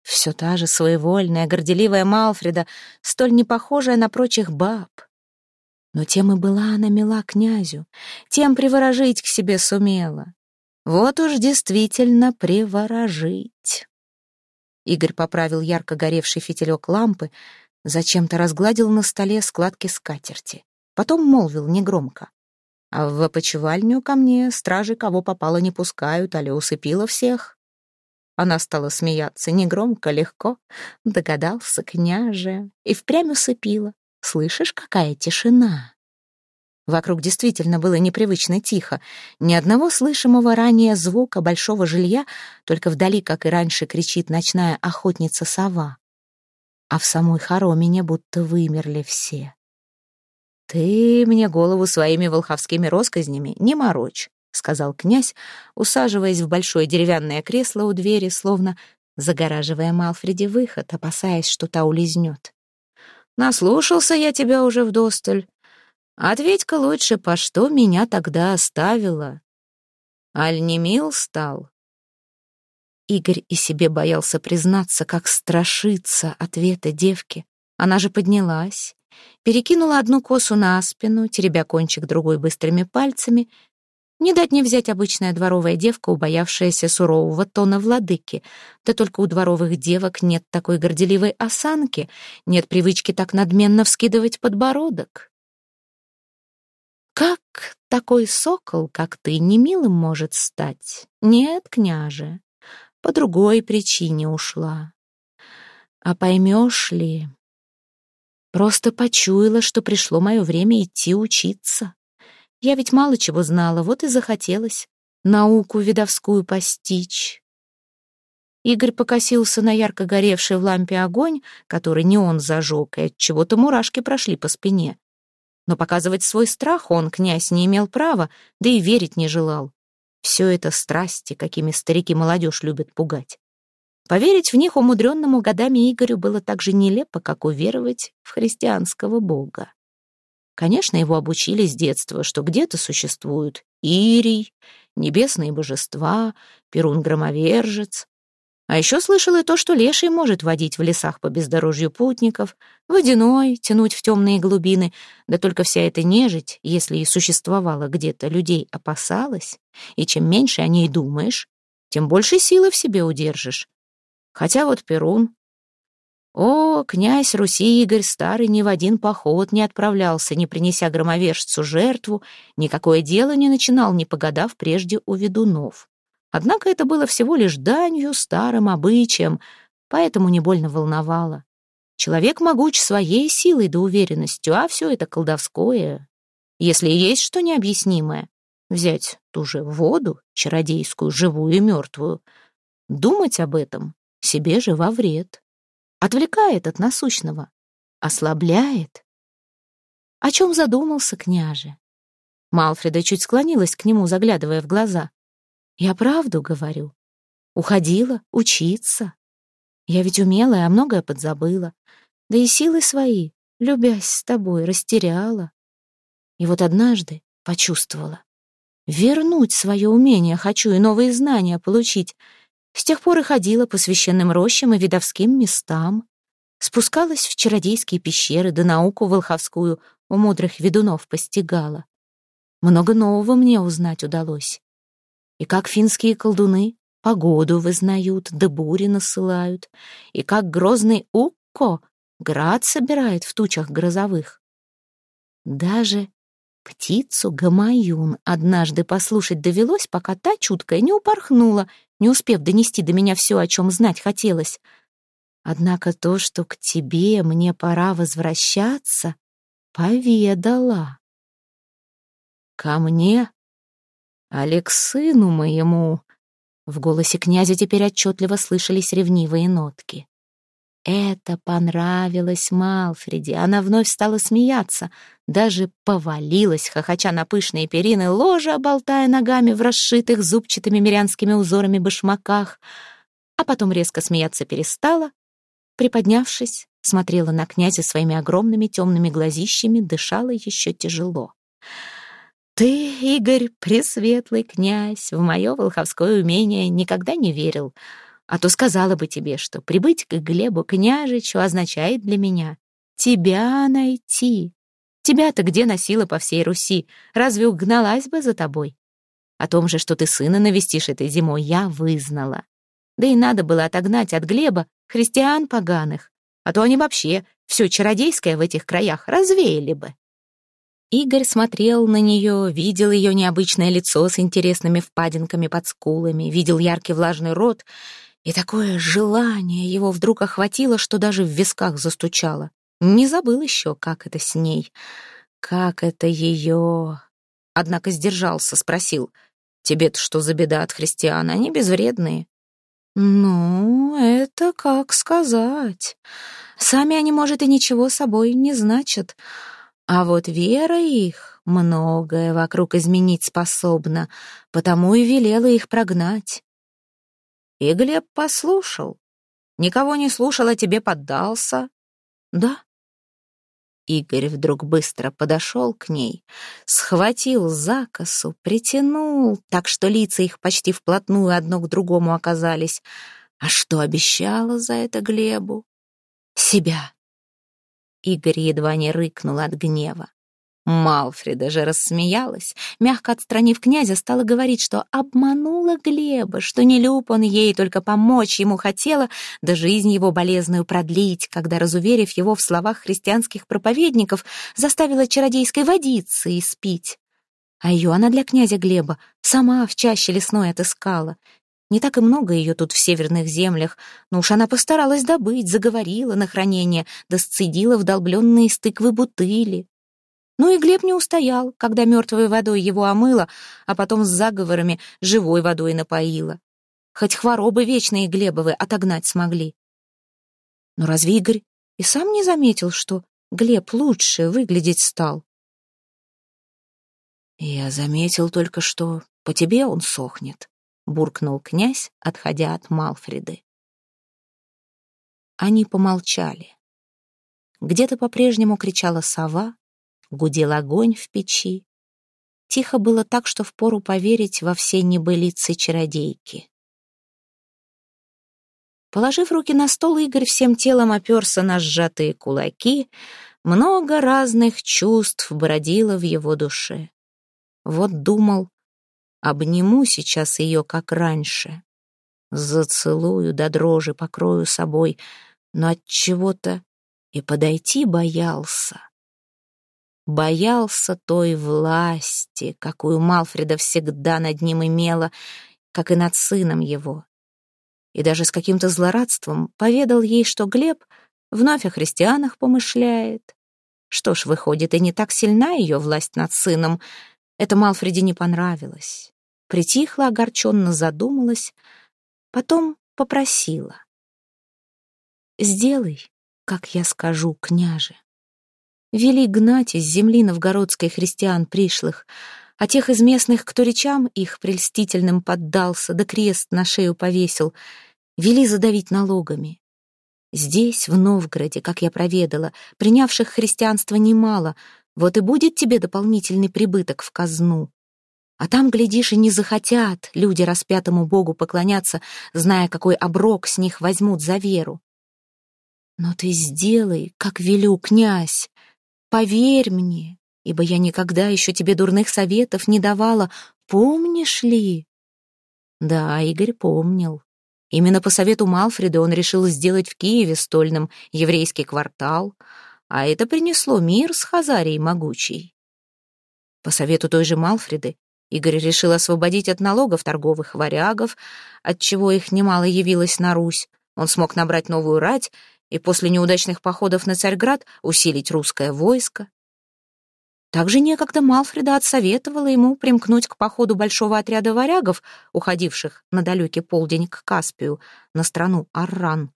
Все та же своевольная, горделивая Малфреда, столь не похожая на прочих баб. Но тем и была она мила князю, тем приворожить к себе сумела. Вот уж действительно приворожить. Игорь поправил ярко горевший фитилек лампы, зачем-то разгладил на столе складки скатерти. Потом молвил негромко. А в опочивальню ко мне стражи кого попало не пускают, але усыпила всех. Она стала смеяться негромко, легко. Догадался княже и впрямь усыпила. Слышишь, какая тишина? Вокруг действительно было непривычно тихо. Ни одного слышимого ранее звука большого жилья, только вдали, как и раньше, кричит ночная охотница-сова. А в самой хоромине будто вымерли все. «Ты мне голову своими волховскими росказнями не морочь. — сказал князь, усаживаясь в большое деревянное кресло у двери, словно загораживая Малфреде выход, опасаясь, что та улизнет. «Наслушался я тебя уже вдосталь. Ответь-ка лучше, по что меня тогда оставила? Аль не мил стал?» Игорь и себе боялся признаться, как страшится ответа девки. Она же поднялась, перекинула одну косу на спину, теребя кончик другой быстрыми пальцами, не дать не взять обычная дворовая девка, убоявшаяся сурового тона владыки. Да только у дворовых девок нет такой горделивой осанки, нет привычки так надменно вскидывать подбородок. Такой сокол, как ты, немилым может стать? Нет, княже, по другой причине ушла. А поймешь ли, просто почуяла, что пришло мое время идти учиться. Я ведь мало чего знала, вот и захотелось науку видовскую постичь. Игорь покосился на ярко горевший в лампе огонь, который не он зажег, и от чего-то мурашки прошли по спине. Но показывать свой страх он, князь, не имел права, да и верить не желал. Все это страсти, какими старики молодежь любят пугать. Поверить в них умудренному годами Игорю было так же нелепо, как уверовать в христианского бога. Конечно, его обучили с детства, что где-то существуют Ирий, небесные божества, Перун-громовержец. А еще слышал и то, что леший может водить в лесах по бездорожью путников, водяной, тянуть в темные глубины, да только вся эта нежить, если и существовала где-то, людей опасалась, и чем меньше о ней думаешь, тем больше силы в себе удержишь. Хотя вот Перун... О, князь Руси Игорь Старый ни в один поход не отправлялся, не принеся громовержцу жертву, никакое дело не начинал, не погадав прежде у ведунов. Однако это было всего лишь данью старым обычаям, поэтому не больно волновало. Человек могуч своей силой да уверенностью, а все это колдовское. Если есть что необъяснимое, взять ту же воду, чародейскую, живую и мертвую, думать об этом себе же во вред. Отвлекает от насущного, ослабляет. О чем задумался княже? Малфреда чуть склонилась к нему, заглядывая в глаза. Я правду говорю. Уходила учиться. Я ведь умелая, а многое подзабыла. Да и силы свои, любясь с тобой, растеряла. И вот однажды почувствовала. Вернуть свое умение хочу и новые знания получить. С тех пор и ходила по священным рощам и видовским местам. Спускалась в чародейские пещеры, да науку волховскую у мудрых ведунов постигала. Много нового мне узнать удалось и как финские колдуны погоду вызнают, да бури насылают, и как грозный Укко град собирает в тучах грозовых. Даже птицу Гамаюн однажды послушать довелось, пока та чуткая не упорхнула, не успев донести до меня все, о чем знать хотелось. Однако то, что к тебе мне пора возвращаться, поведала. Ко мне «Али моему!» В голосе князя теперь отчетливо слышались ревнивые нотки. Это понравилось Малфреди. Она вновь стала смеяться, даже повалилась, хохоча на пышные перины ложа, болтая ногами в расшитых зубчатыми мирянскими узорами башмаках, а потом резко смеяться перестала, приподнявшись, смотрела на князя своими огромными темными глазищами, дышала еще тяжело. Ты, Игорь, пресветлый князь, в мое волховское умение никогда не верил. А то сказала бы тебе, что прибыть к Глебу княжичу означает для меня тебя найти. Тебя-то где носила по всей Руси? Разве угналась бы за тобой? О том же, что ты сына навестишь этой зимой, я вызнала. Да и надо было отогнать от Глеба христиан поганых, а то они вообще все чародейское в этих краях развеяли бы. Игорь смотрел на нее, видел ее необычное лицо с интересными впадинками под скулами, видел яркий влажный рот, и такое желание его вдруг охватило, что даже в висках застучало. Не забыл еще, как это с ней, как это ее... Однако сдержался, спросил, «Тебе-то что за беда от христиан? Они безвредные». «Ну, это как сказать. Сами они, может, и ничего собой не значат». А вот вера их многое вокруг изменить способна, потому и велела их прогнать. И Глеб послушал. Никого не слушал, а тебе поддался. Да. Игорь вдруг быстро подошел к ней, схватил за косу, притянул, так что лица их почти вплотную одно к другому оказались. А что обещала за это Глебу? Себя. Игорь едва не рыкнул от гнева. Малфреда же рассмеялась, мягко отстранив князя, стала говорить, что обманула Глеба, что не люб он ей, только помочь ему хотела, да жизнь его болезную продлить, когда, разуверив его в словах христианских проповедников, заставила чародейской и спить. А ее она для князя Глеба сама в чаще лесной отыскала. Не так и много ее тут в северных землях, но уж она постаралась добыть, заговорила на хранение, да сцедила вдолбленные из тыквы бутыли. Ну и Глеб не устоял, когда мертвой водой его омыла, а потом с заговорами живой водой напоила. Хоть хворобы вечные Глебовы отогнать смогли. Но разве Игорь и сам не заметил, что Глеб лучше выглядеть стал? «Я заметил только, что по тебе он сохнет», — буркнул князь, отходя от Малфреды. Они помолчали. Где-то по-прежнему кричала сова, гудел огонь в печи. Тихо было так, что впору поверить во все небылицы чародейки. Положив руки на стол, Игорь всем телом оперся на сжатые кулаки. Много разных чувств бродило в его душе. Вот думал, обниму сейчас ее, как раньше. Зацелую до дрожи, покрою собой, но от чего-то и подойти боялся боялся той власти, какую Малфреда всегда над ним имела, как и над сыном его. И даже с каким-то злорадством поведал ей, что Глеб вновь о христианах помышляет. Что ж, выходит, и не так сильна ее власть над сыном. Это Малфреде не понравилось. Притихла, огорченно задумалась, потом попросила. «Сделай, как я скажу, княже». Вели гнать из земли новгородской христиан пришлых, а тех из местных, кто речам их прельстительным поддался, да крест на шею повесил, вели задавить налогами. Здесь, в Новгороде, как я проведала, принявших христианство немало, вот и будет тебе дополнительный прибыток в казну. А там, глядишь, и не захотят люди распятому Богу поклоняться, зная, какой оброк с них возьмут за веру. Но ты сделай, как велю, князь, Поверь мне, ибо я никогда еще тебе дурных советов не давала. Помнишь ли?» Да, Игорь помнил. Именно по совету Малфреда он решил сделать в Киеве стольным еврейский квартал, а это принесло мир с Хазарией могучей. По совету той же Малфреды Игорь решил освободить от налогов торговых варягов, отчего их немало явилось на Русь. Он смог набрать новую рать и после неудачных походов на Царьград усилить русское войско. Также некогда Малфреда отсоветовала ему примкнуть к походу большого отряда варягов, уходивших на далекий полдень к Каспию, на страну Арран.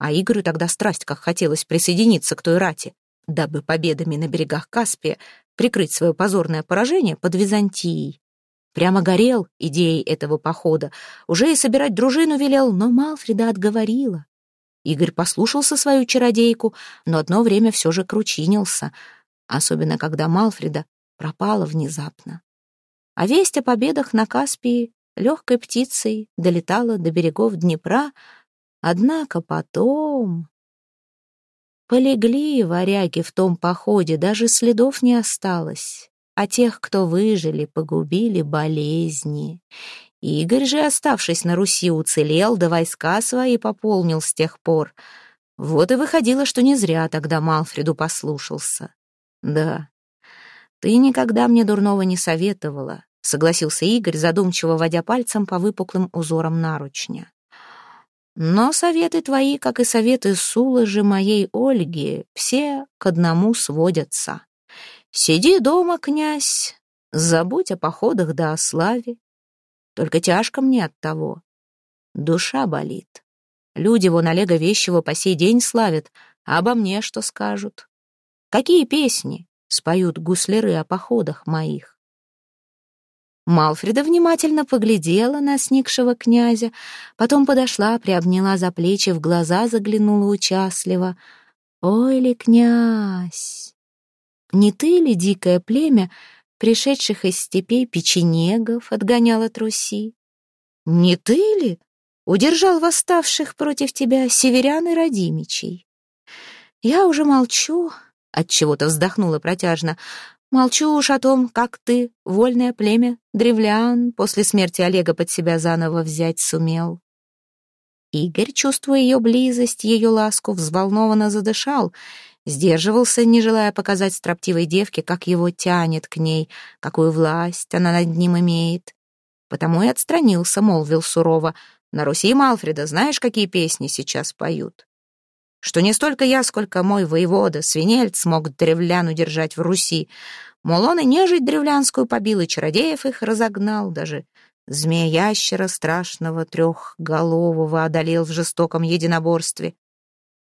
А Игорю тогда страсть как хотелось присоединиться к той рати, дабы победами на берегах Каспия прикрыть свое позорное поражение под Византией. Прямо горел идеей этого похода, уже и собирать дружину велел, но Малфреда отговорила. Игорь послушался свою чародейку, но одно время все же кручинился, особенно когда Малфреда пропала внезапно. А весть о победах на Каспии легкой птицей долетала до берегов Днепра, однако потом... Полегли варяги в том походе, даже следов не осталось, а тех, кто выжили, погубили болезни. Игорь же, оставшись на Руси, уцелел, да войска свои пополнил с тех пор. Вот и выходило, что не зря тогда Малфреду послушался. Да, ты никогда мне дурного не советовала, согласился Игорь, задумчиво водя пальцем по выпуклым узорам наручня. Но советы твои, как и советы Сулы моей Ольги, все к одному сводятся. Сиди дома, князь, забудь о походах да о славе, только тяжко мне от того. Душа болит. Люди вон Олега Вещего по сей день славят, а обо мне что скажут? Какие песни споют гусляры о походах моих? Малфреда внимательно поглядела на сникшего князя, потом подошла, приобняла за плечи, в глаза заглянула участливо. «Ой ли, князь, не ты ли, дикое племя, пришедших из степей печенегов отгонял от Руси. Не ты ли удержал восставших против тебя северян и родимичей? Я уже молчу, отчего-то вздохнула протяжно, молчу уж о том, как ты, вольное племя древлян, после смерти Олега под себя заново взять сумел. Игорь, чувствуя ее близость, ее ласку, взволнованно задышал — Сдерживался, не желая показать строптивой девке, как его тянет к ней, какую власть она над ним имеет. Потому и отстранился, молвил сурово. На Руси Малфреда знаешь, какие песни сейчас поют? Что не столько я, сколько мой воевода, свинельц, смог древлян удержать в Руси. Мол, он и нежить древлянскую побил, и чародеев их разогнал, даже змея-ящера страшного трехголового одолел в жестоком единоборстве.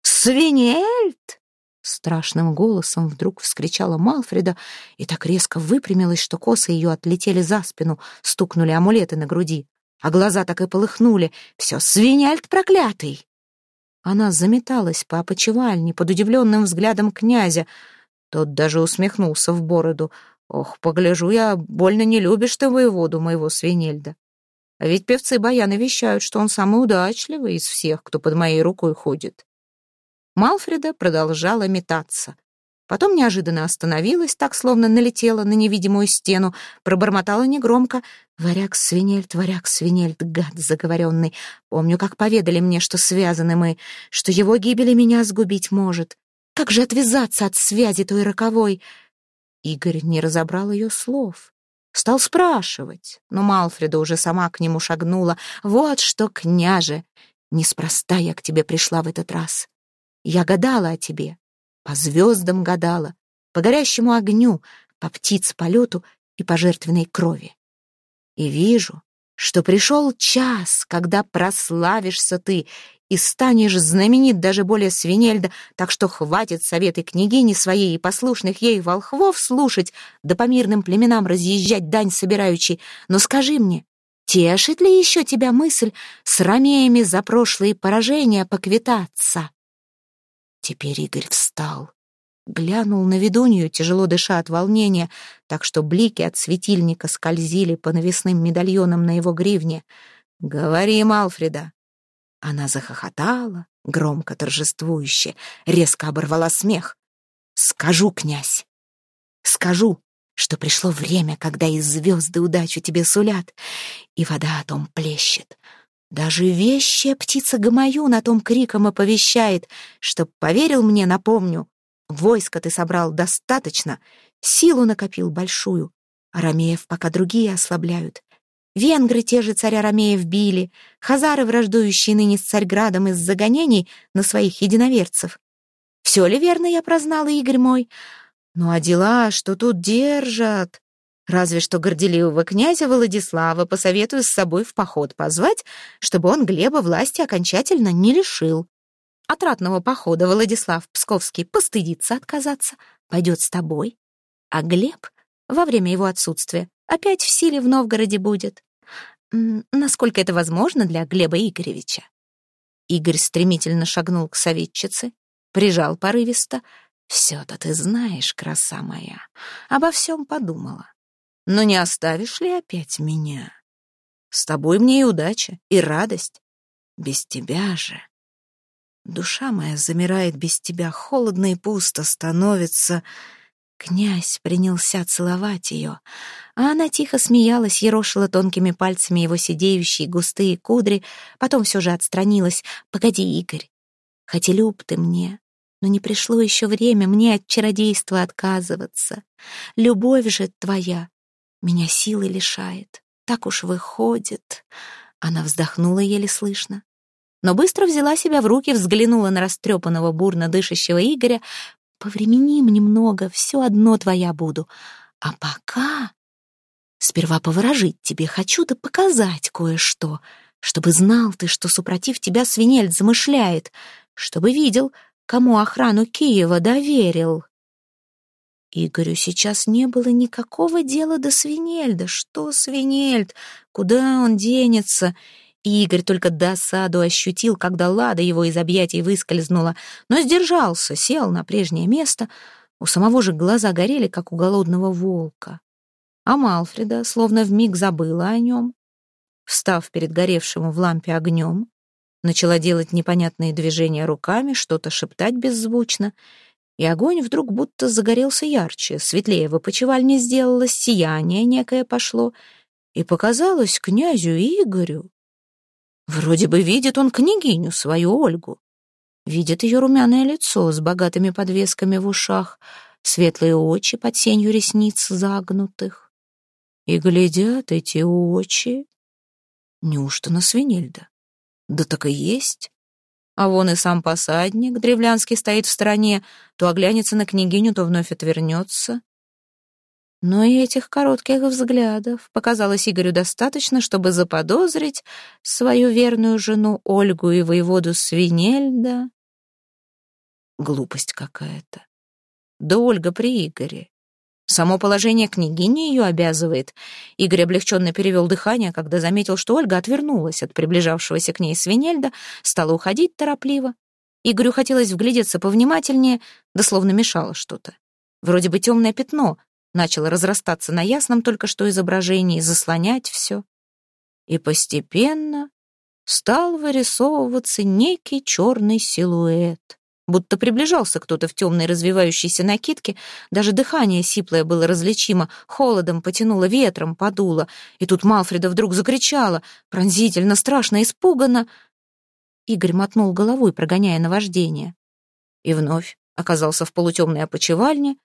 «Свинельт!» Страшным голосом вдруг вскричала Малфреда и так резко выпрямилась, что косы ее отлетели за спину, стукнули амулеты на груди, а глаза так и полыхнули. «Все, свинельт проклятый!» Она заметалась по опочивальне под удивленным взглядом князя. Тот даже усмехнулся в бороду. «Ох, погляжу я, больно не любишь ты воеводу моего свинельда. А ведь певцы баяны вещают, что он самый удачливый из всех, кто под моей рукой ходит». Малфреда продолжала метаться. Потом неожиданно остановилась, так словно налетела на невидимую стену, пробормотала негромко. «Варяг свинельт, варяг свинельт, гад заговоренный. Помню, как поведали мне, что связаны мы, что его гибели меня сгубить может. Как же отвязаться от связи той роковой?» Игорь не разобрал ее слов. Стал спрашивать, но Малфреда уже сама к нему шагнула. «Вот что, княже, неспроста я к тебе пришла в этот раз. Я гадала о тебе, по звездам гадала, по горящему огню, по птиц полету и по жертвенной крови. И вижу, что пришел час, когда прославишься ты и станешь знаменит даже более свинельда, так что хватит советы княгини своей и послушных ей волхвов слушать, да по мирным племенам разъезжать дань собираючи. Но скажи мне, тешит ли еще тебя мысль с ромеями за прошлые поражения поквитаться? Теперь Игорь встал, глянул на ведунью, тяжело дыша от волнения, так что блики от светильника скользили по навесным медальонам на его гривне. «Говори, Малфреда!» Она захохотала, громко торжествующе, резко оборвала смех. «Скажу, князь, скажу, что пришло время, когда и звезды удачу тебе сулят, и вода о том плещет, даже вещая птица Гамаю на том криком оповещает, чтоб поверил мне, напомню. Войско ты собрал достаточно, силу накопил большую. Арамеев пока другие ослабляют. Венгры те же царя Ромеев били, хазары, враждующие ныне с Царьградом из-за гонений на своих единоверцев. Все ли верно я прознала, Игорь мой? Ну а дела, что тут держат? Разве что горделивого князя Владислава посоветую с собой в поход позвать, чтобы он Глеба власти окончательно не лишил. От ратного похода Владислав Псковский постыдится отказаться, пойдет с тобой. А Глеб во время его отсутствия опять в силе в Новгороде будет. Насколько это возможно для Глеба Игоревича? Игорь стремительно шагнул к советчице, прижал порывисто. «Все-то ты знаешь, краса моя, обо всем подумала. Но не оставишь ли опять меня? С тобой мне и удача, и радость. Без тебя же. Душа моя замирает без тебя, холодно и пусто становится. Князь принялся целовать ее, а она тихо смеялась, ерошила тонкими пальцами его сидеющие густые кудри, потом все же отстранилась. «Погоди, Игорь, хоть и люб ты мне, но не пришло еще время мне от чародейства отказываться. Любовь же твоя меня силы лишает. Так уж выходит. Она вздохнула еле слышно. Но быстро взяла себя в руки, взглянула на растрепанного, бурно дышащего Игоря. «Повременим немного, все одно твоя буду. А пока...» «Сперва поворожить тебе хочу, да показать кое-что, чтобы знал ты, что, супротив тебя, свинель замышляет, чтобы видел, кому охрану Киева доверил». Игорю сейчас не было никакого дела до Свинельда. Что Свинельд? Куда он денется? Игорь только досаду ощутил, когда Лада его из объятий выскользнула, но сдержался, сел на прежнее место. У самого же глаза горели, как у голодного волка. А Малфреда словно вмиг забыла о нем. Встав перед горевшим в лампе огнем, начала делать непонятные движения руками, что-то шептать беззвучно — и огонь вдруг будто загорелся ярче, светлее в опочивальне сделалось, сияние некое пошло, и показалось князю Игорю. Вроде бы видит он княгиню свою Ольгу, видит ее румяное лицо с богатыми подвесками в ушах, светлые очи под сенью ресниц загнутых. И глядят эти очи Неужто на свинельда? Да так и есть. А вон и сам посадник, древлянский, стоит в стороне, то оглянется на княгиню, то вновь отвернется. Но и этих коротких взглядов показалось Игорю достаточно, чтобы заподозрить свою верную жену Ольгу и воеводу Свинельда. Глупость какая-то. Да Ольга при Игоре. Само положение княгини ее обязывает. Игорь облегченно перевел дыхание, когда заметил, что Ольга отвернулась от приближавшегося к ней свинельда, стала уходить торопливо. Игорю хотелось вглядеться повнимательнее, да словно мешало что-то. Вроде бы темное пятно начало разрастаться на ясном только что изображении, заслонять все. И постепенно стал вырисовываться некий черный силуэт будто приближался кто-то в темной развивающейся накидке, даже дыхание сиплое было различимо, холодом потянуло, ветром подуло, и тут Малфреда вдруг закричала, пронзительно, страшно, испуганно. Игорь мотнул головой, прогоняя наваждение. И вновь оказался в полутемной опочивальне,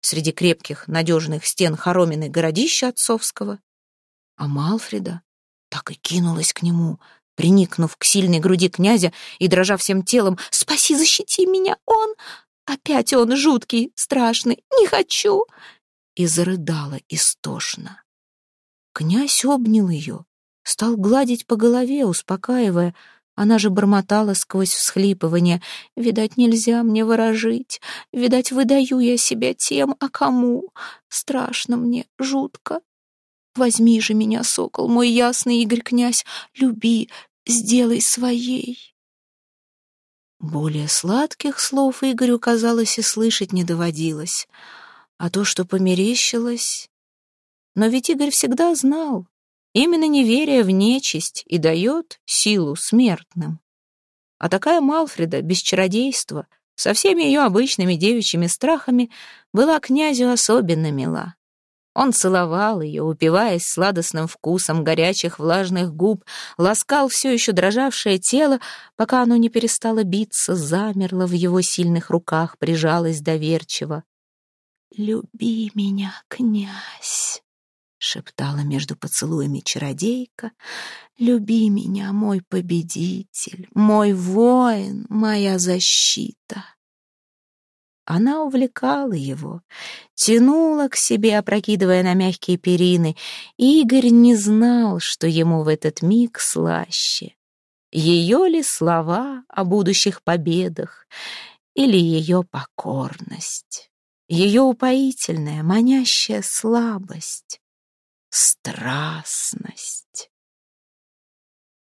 среди крепких, надежных стен хоромины городища отцовского. А Малфреда так и кинулась к нему, приникнув к сильной груди князя и дрожа всем телом «Спаси, защити меня! Он! Опять он жуткий, страшный! Не хочу!» И зарыдала истошно. Князь обнял ее, стал гладить по голове, успокаивая. Она же бормотала сквозь всхлипывание. «Видать, нельзя мне выражить. Видать, выдаю я себя тем, а кому? Страшно мне, жутко. Возьми же меня, сокол, мой ясный Игорь князь, люби, сделай своей. Более сладких слов Игорю, казалось, и слышать не доводилось. А то, что померещилось... Но ведь Игорь всегда знал, именно неверие в нечисть и дает силу смертным. А такая Малфреда, без чародейства, со всеми ее обычными девичьими страхами, была князю особенно мила. Он целовал ее, упиваясь сладостным вкусом горячих влажных губ, ласкал все еще дрожавшее тело, пока оно не перестало биться, замерло в его сильных руках, прижалось доверчиво. «Люби меня, князь!» — шептала между поцелуями чародейка. «Люби меня, мой победитель, мой воин, моя защита!» Она увлекала его, тянула к себе, опрокидывая на мягкие перины. Игорь не знал, что ему в этот миг слаще. Ее ли слова о будущих победах или ее покорность, ее упоительная, манящая слабость, страстность.